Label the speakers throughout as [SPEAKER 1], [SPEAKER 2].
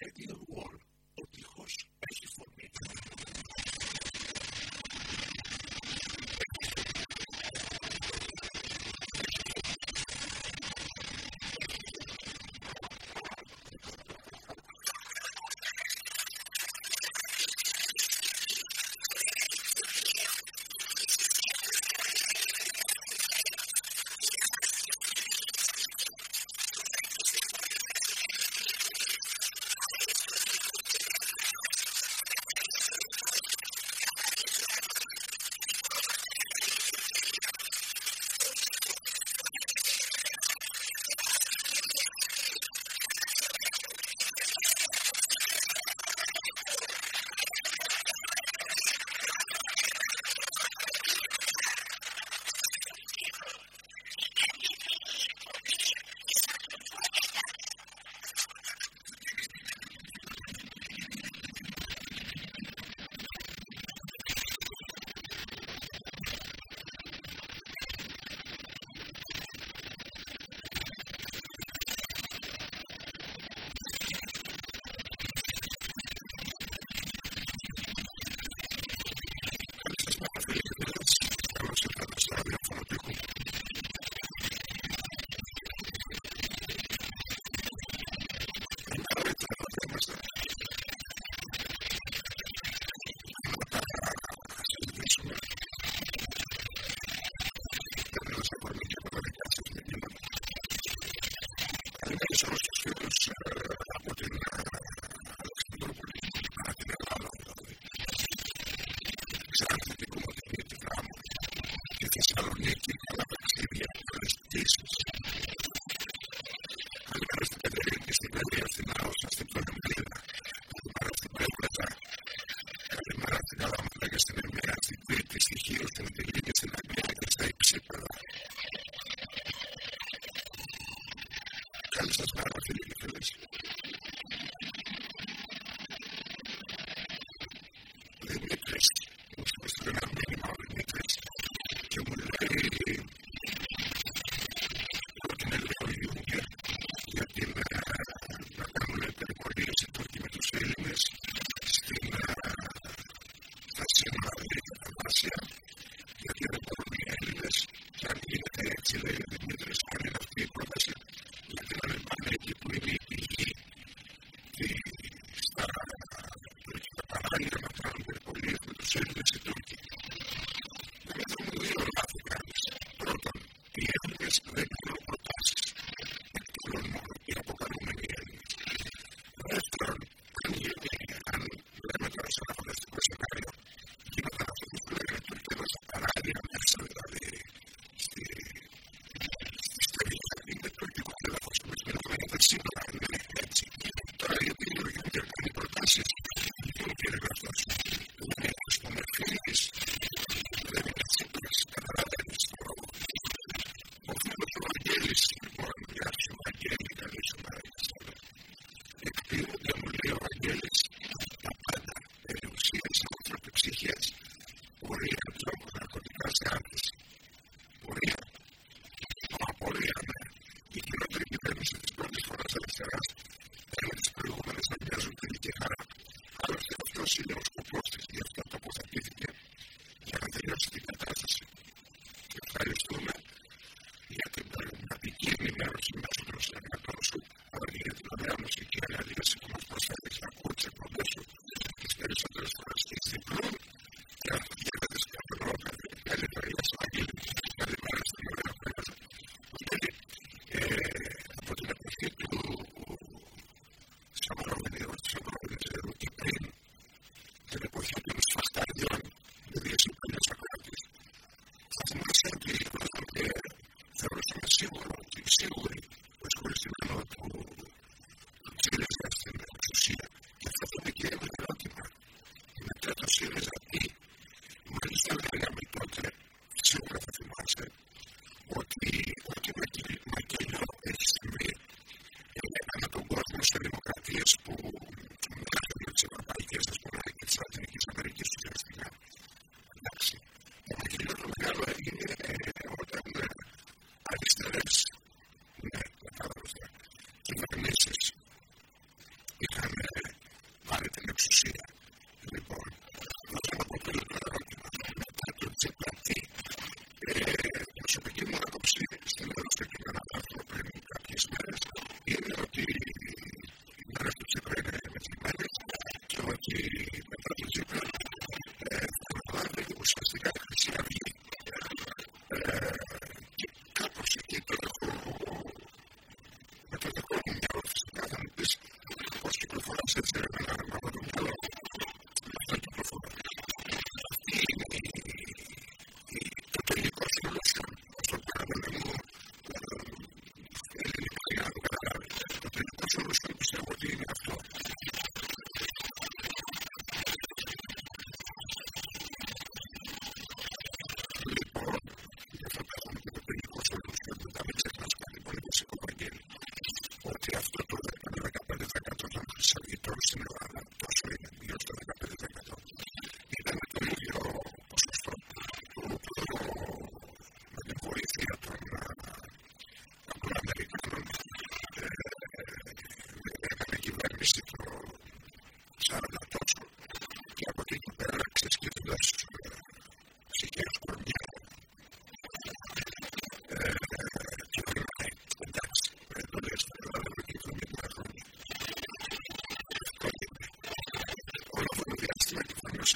[SPEAKER 1] maybe
[SPEAKER 2] εξαιρετικό μοντέλο του γράμματο. Η Θεσσαλονίκη, αλλά ταξίδια, καλέ πτήσει,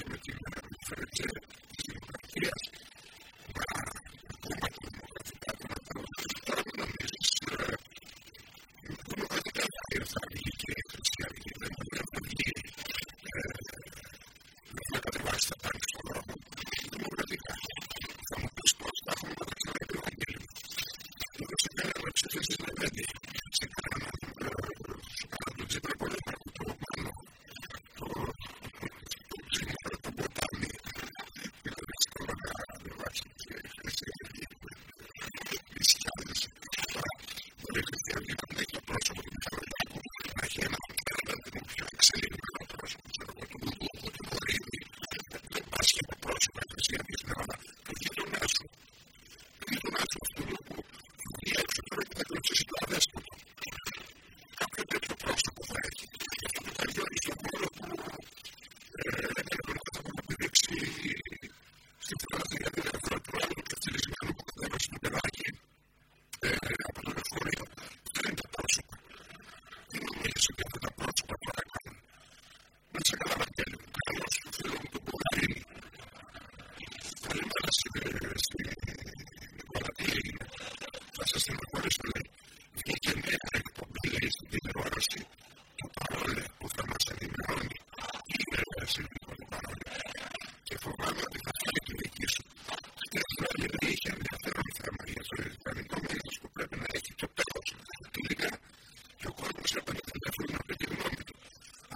[SPEAKER 2] understand with you.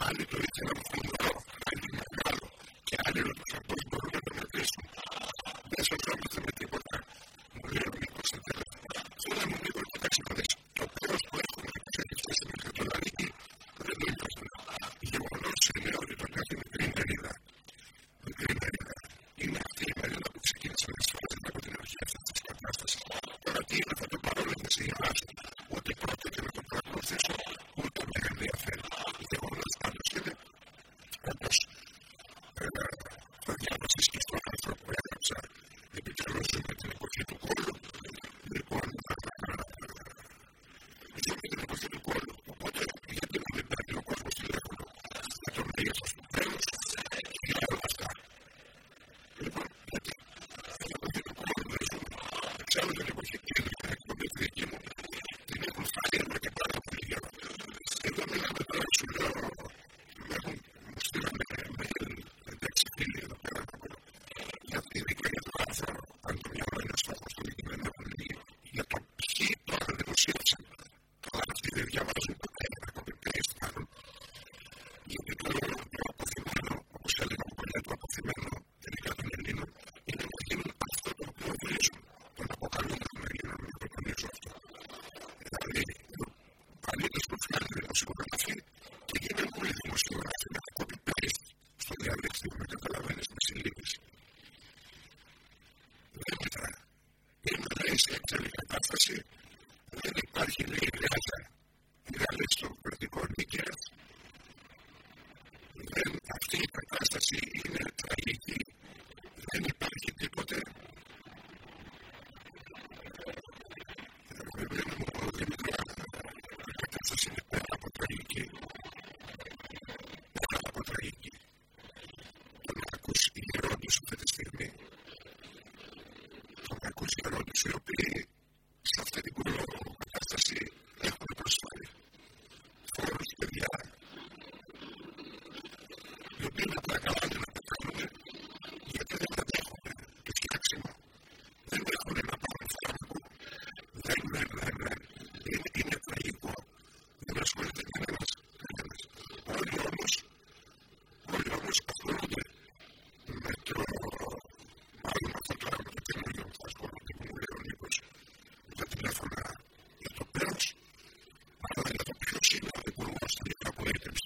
[SPEAKER 2] mal, things to, to, to επίτευξη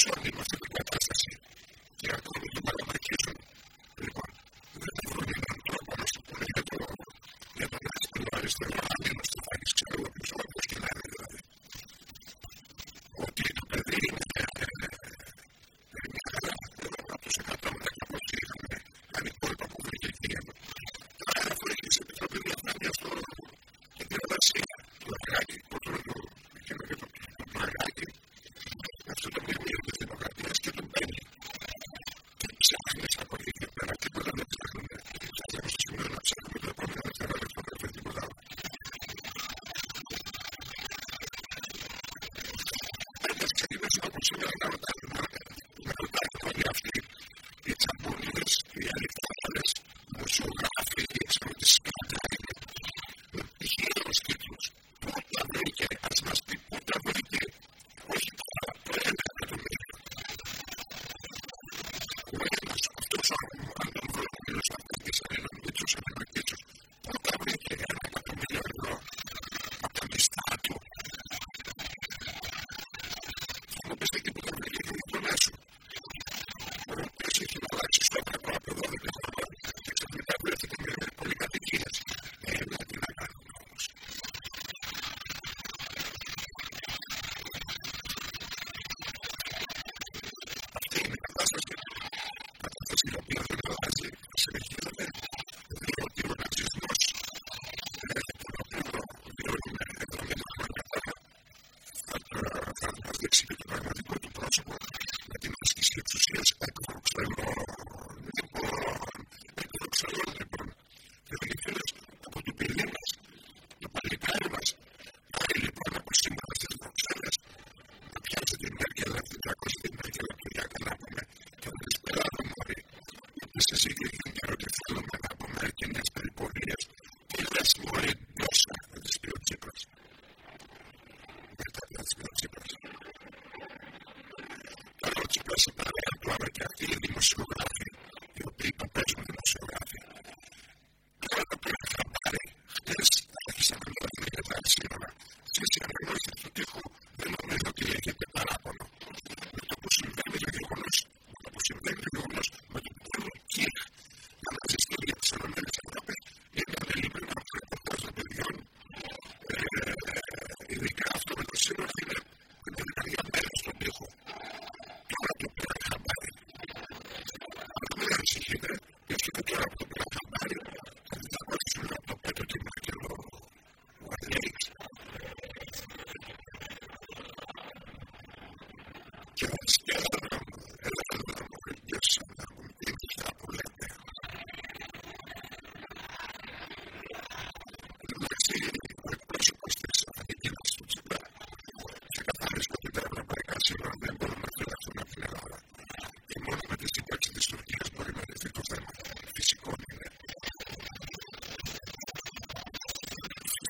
[SPEAKER 2] shortly before. себя народа Just think it was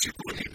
[SPEAKER 2] si tú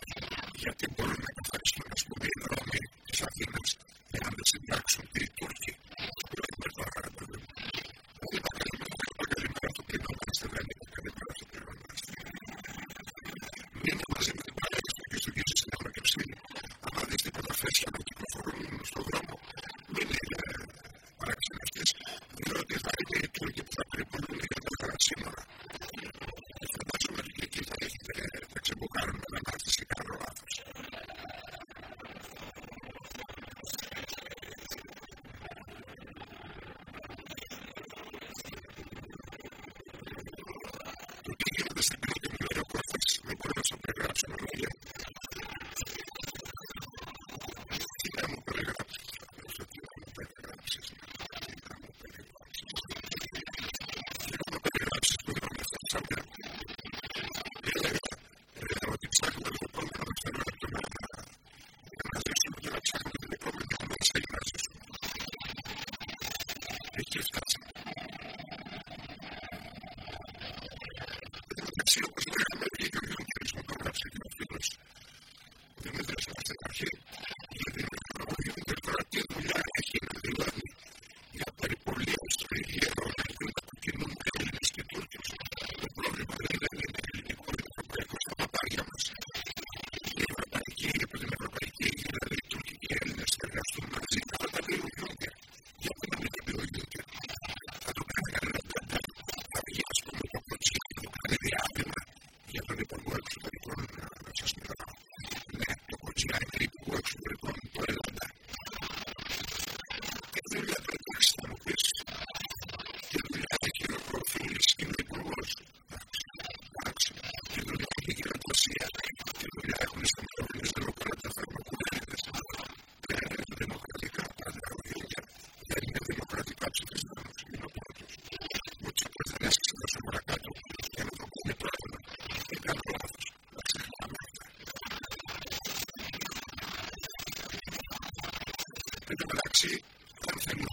[SPEAKER 2] μεταξύ, αν θέλουν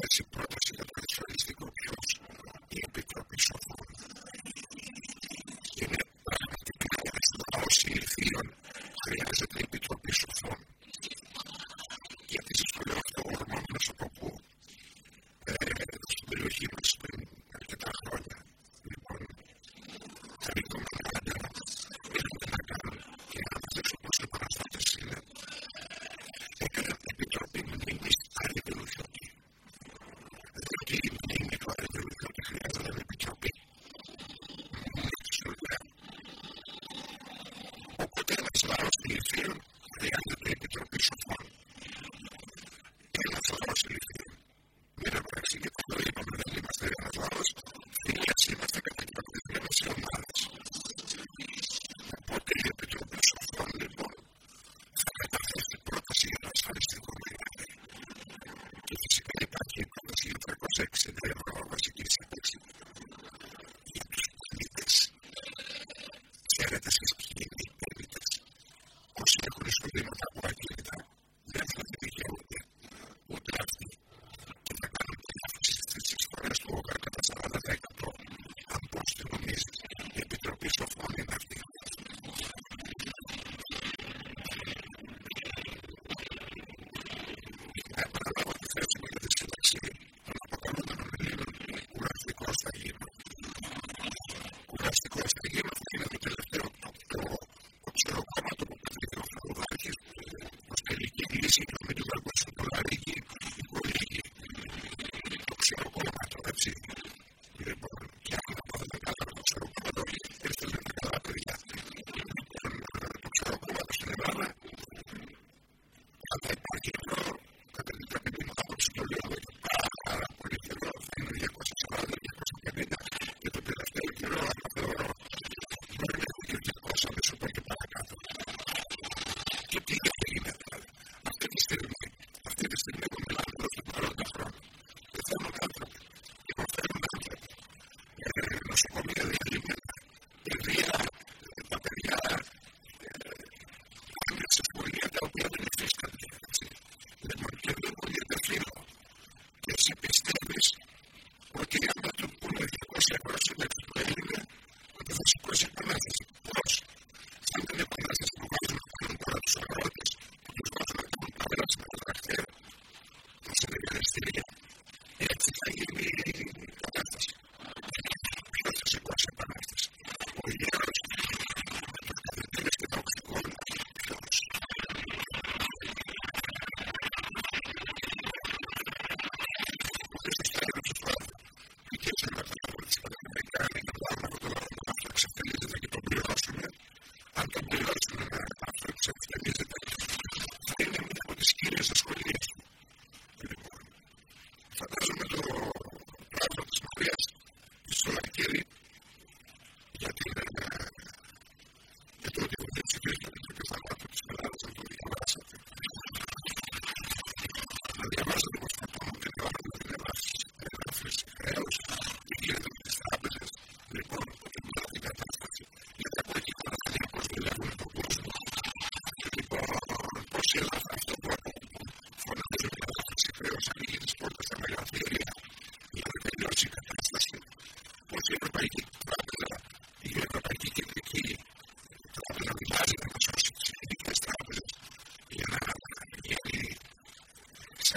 [SPEAKER 2] que esse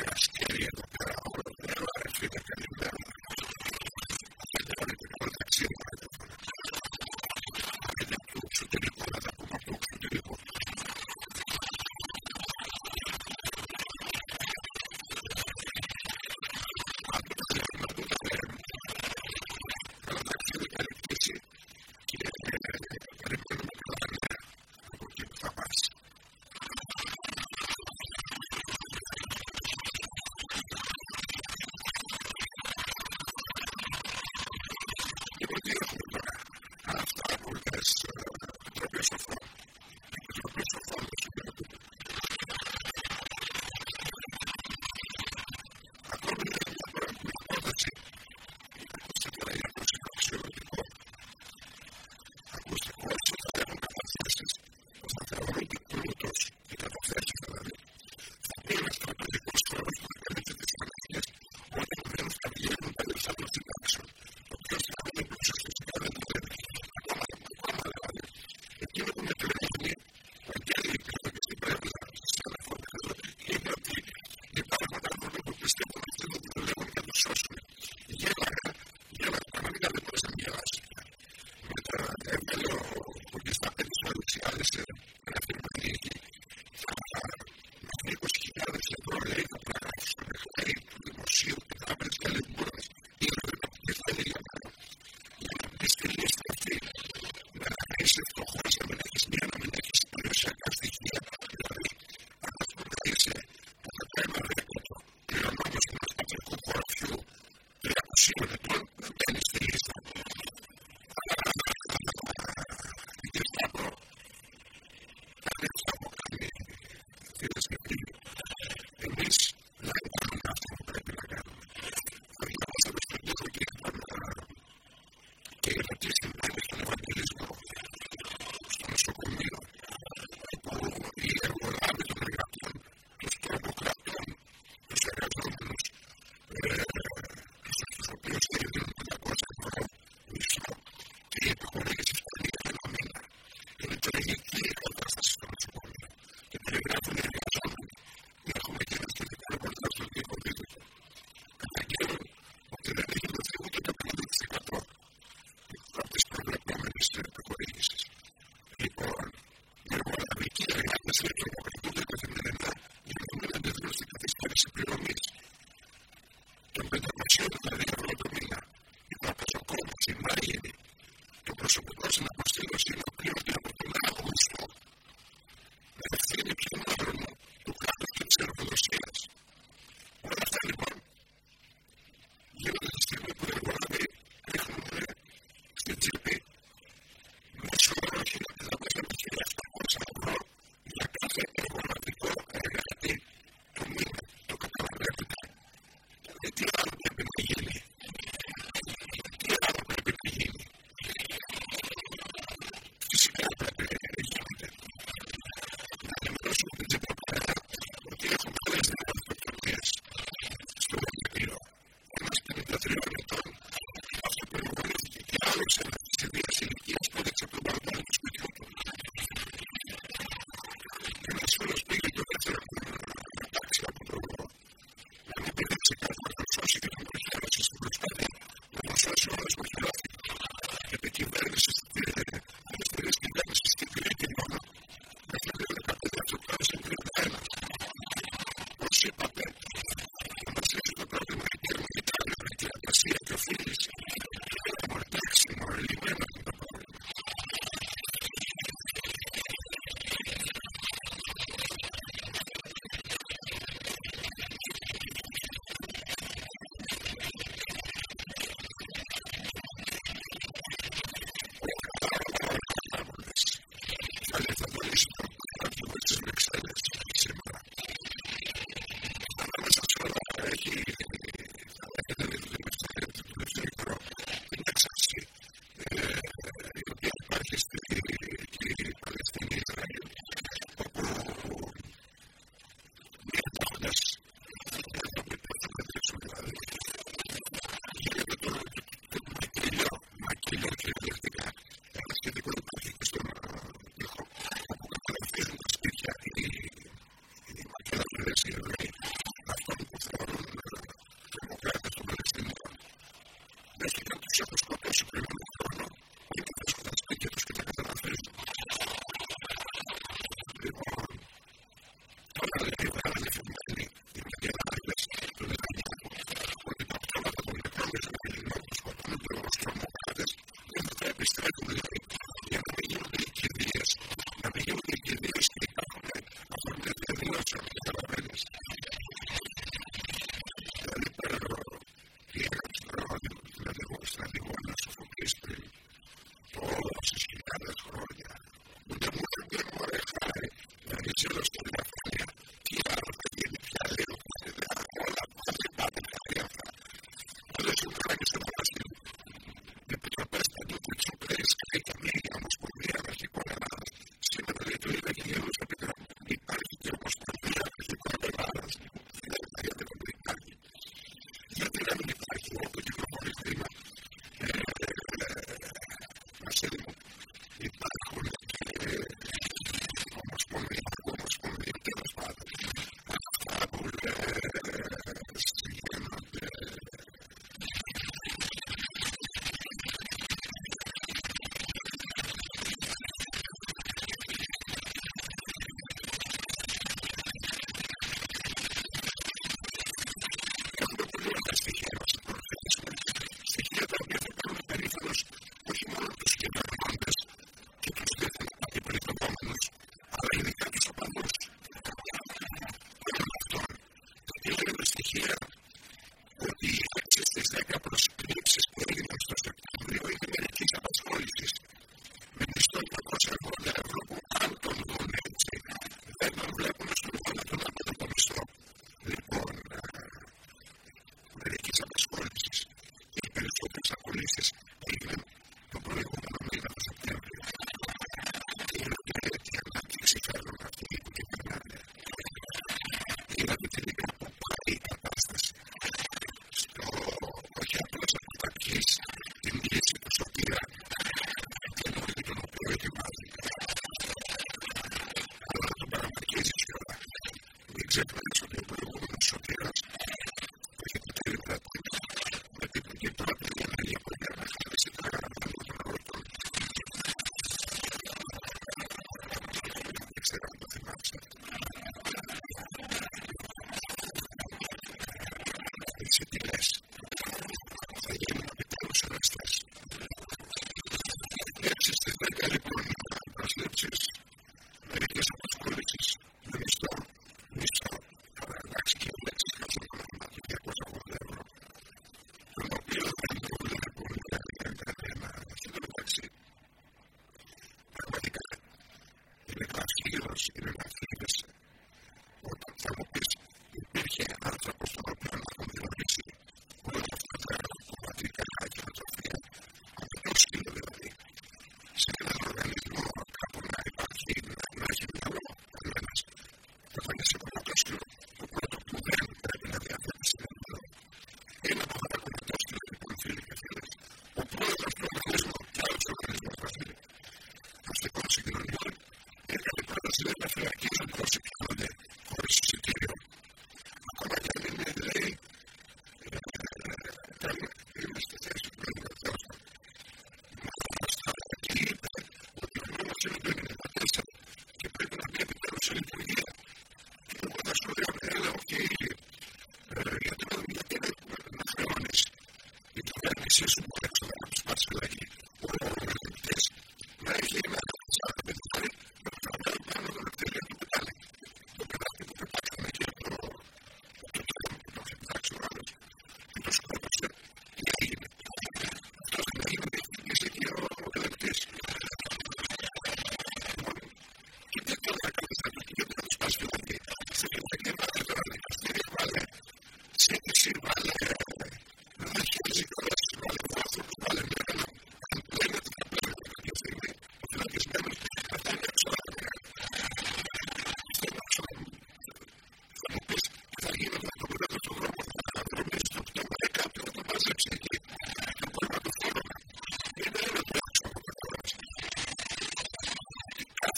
[SPEAKER 2] las que lo ahora Gracias. the scripture. Uh,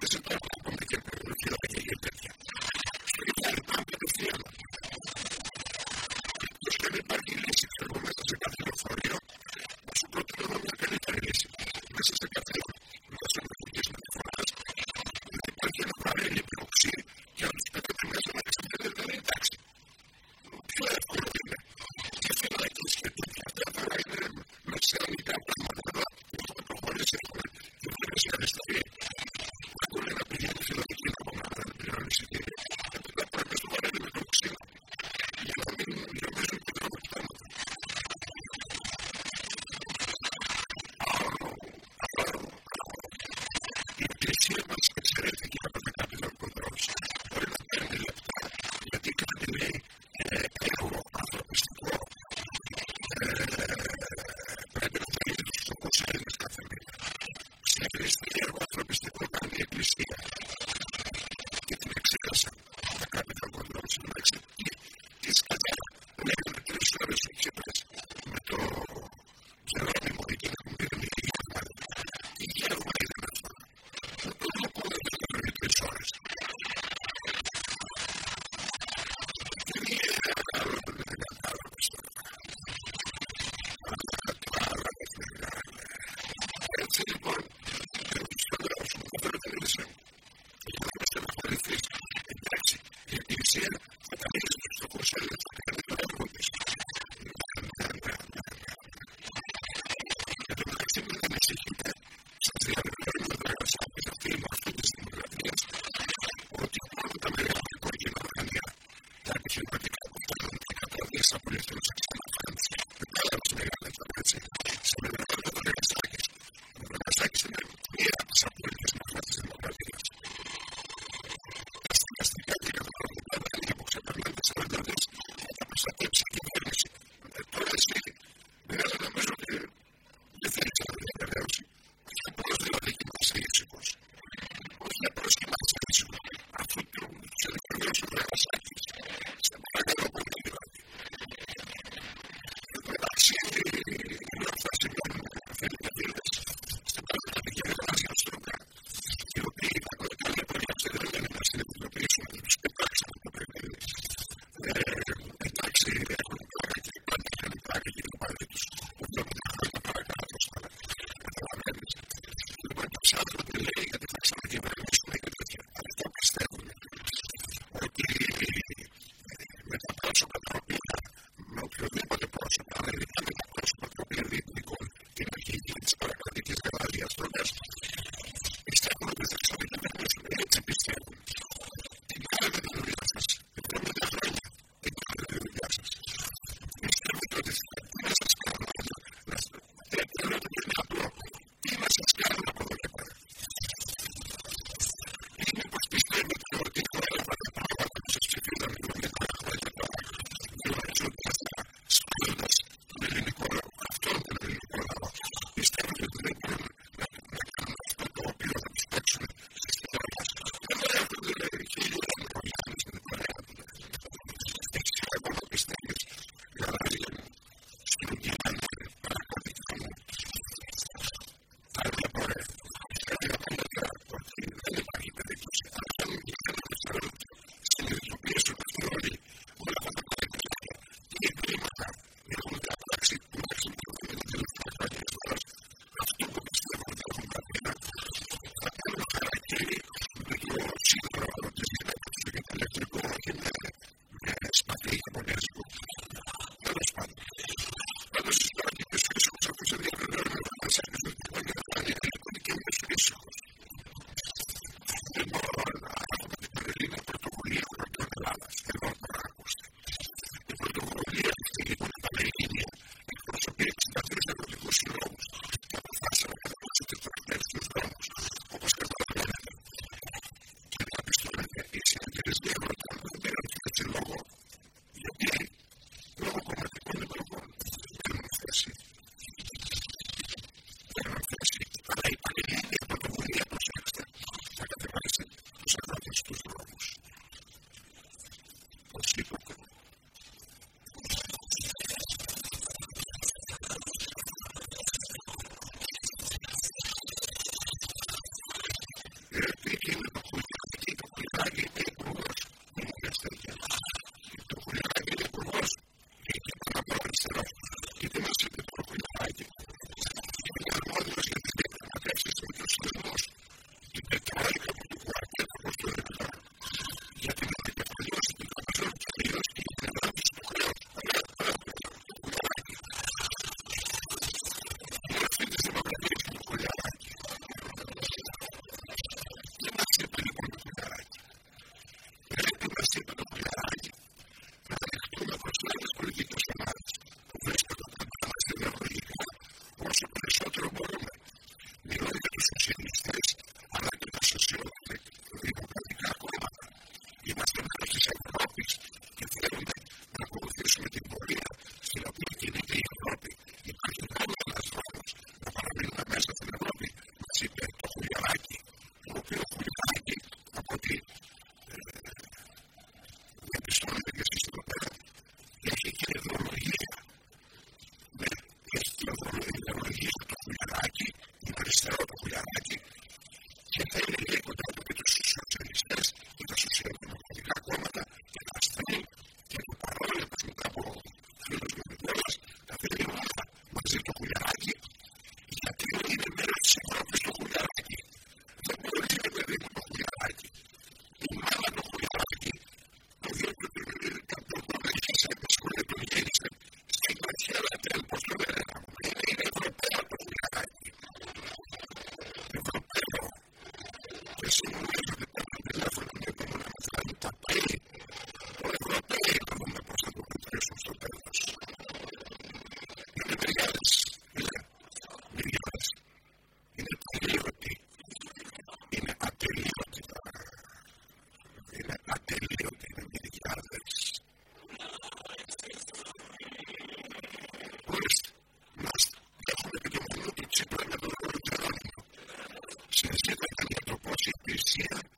[SPEAKER 2] physical seeing you.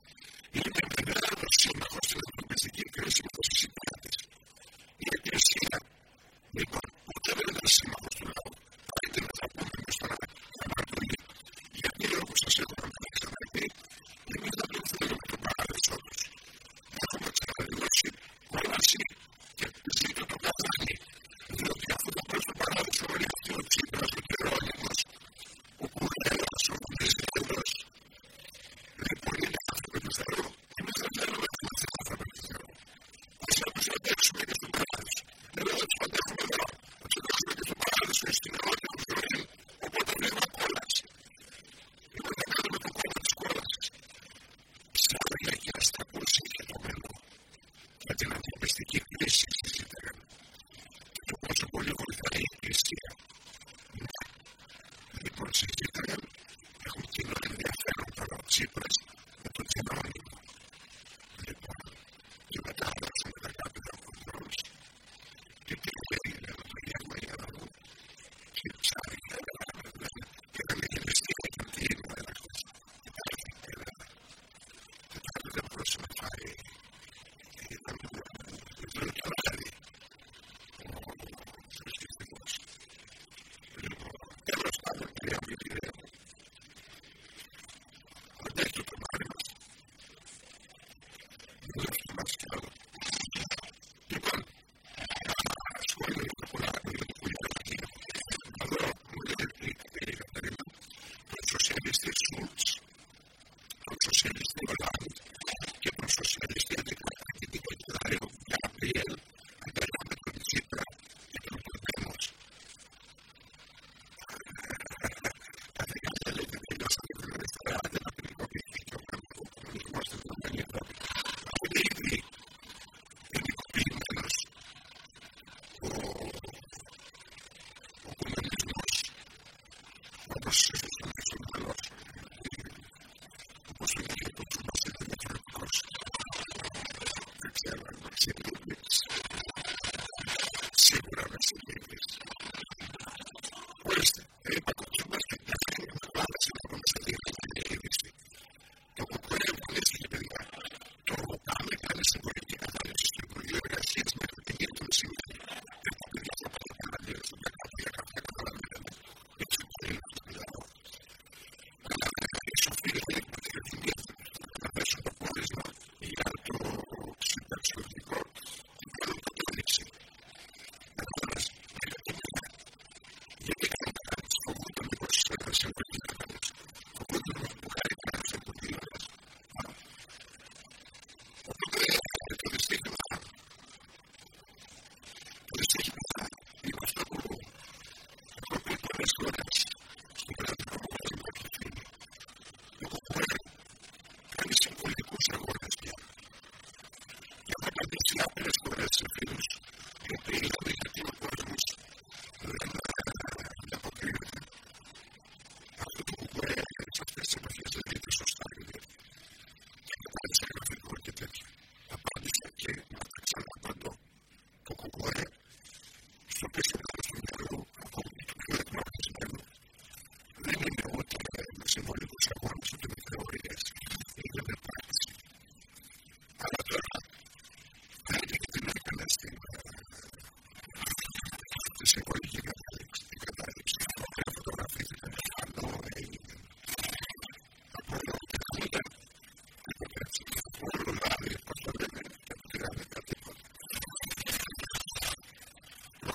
[SPEAKER 2] see what I'm.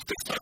[SPEAKER 2] There's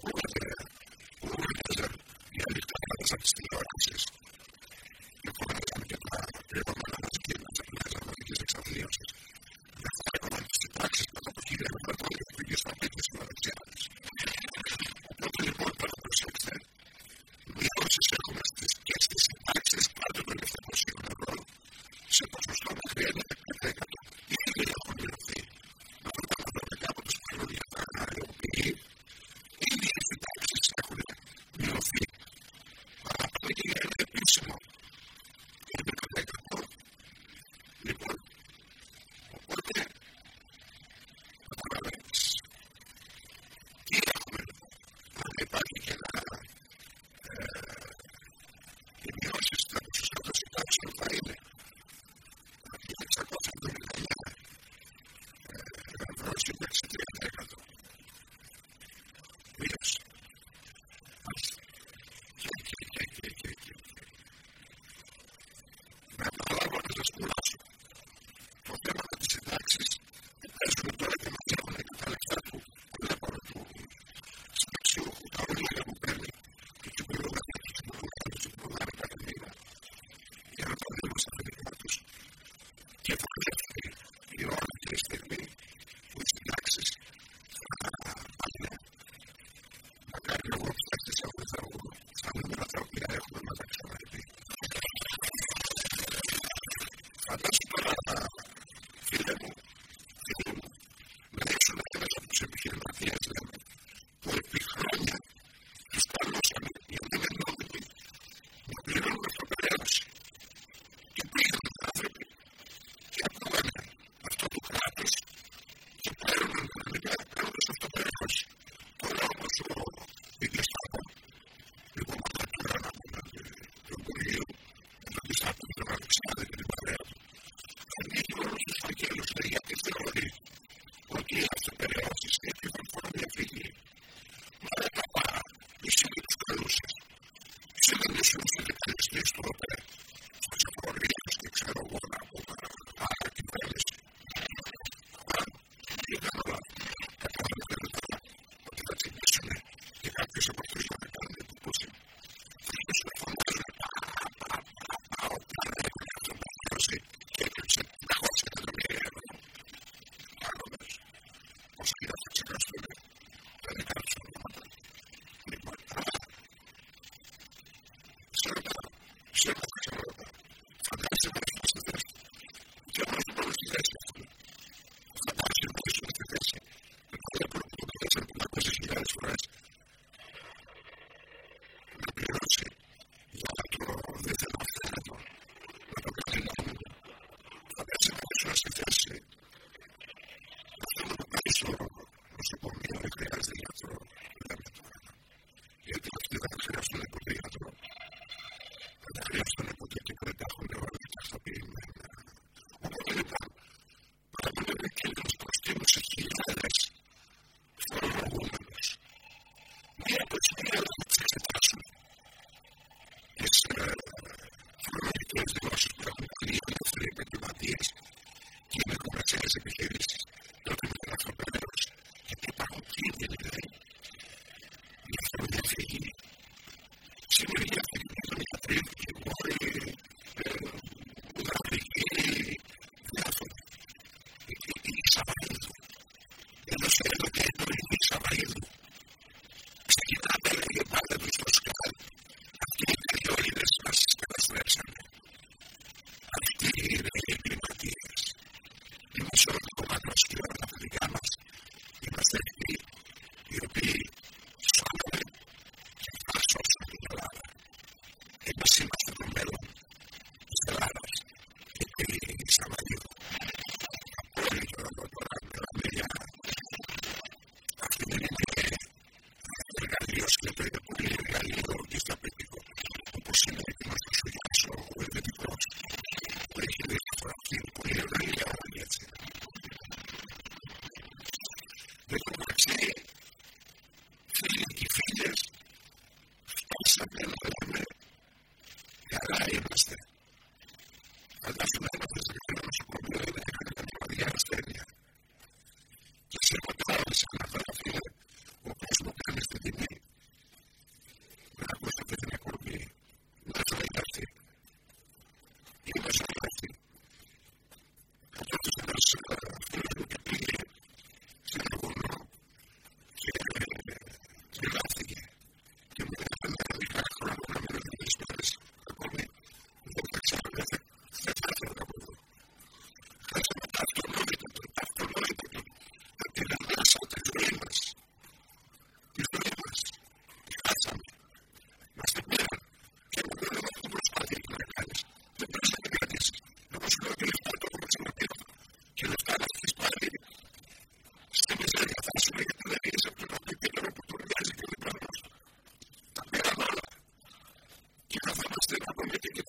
[SPEAKER 2] come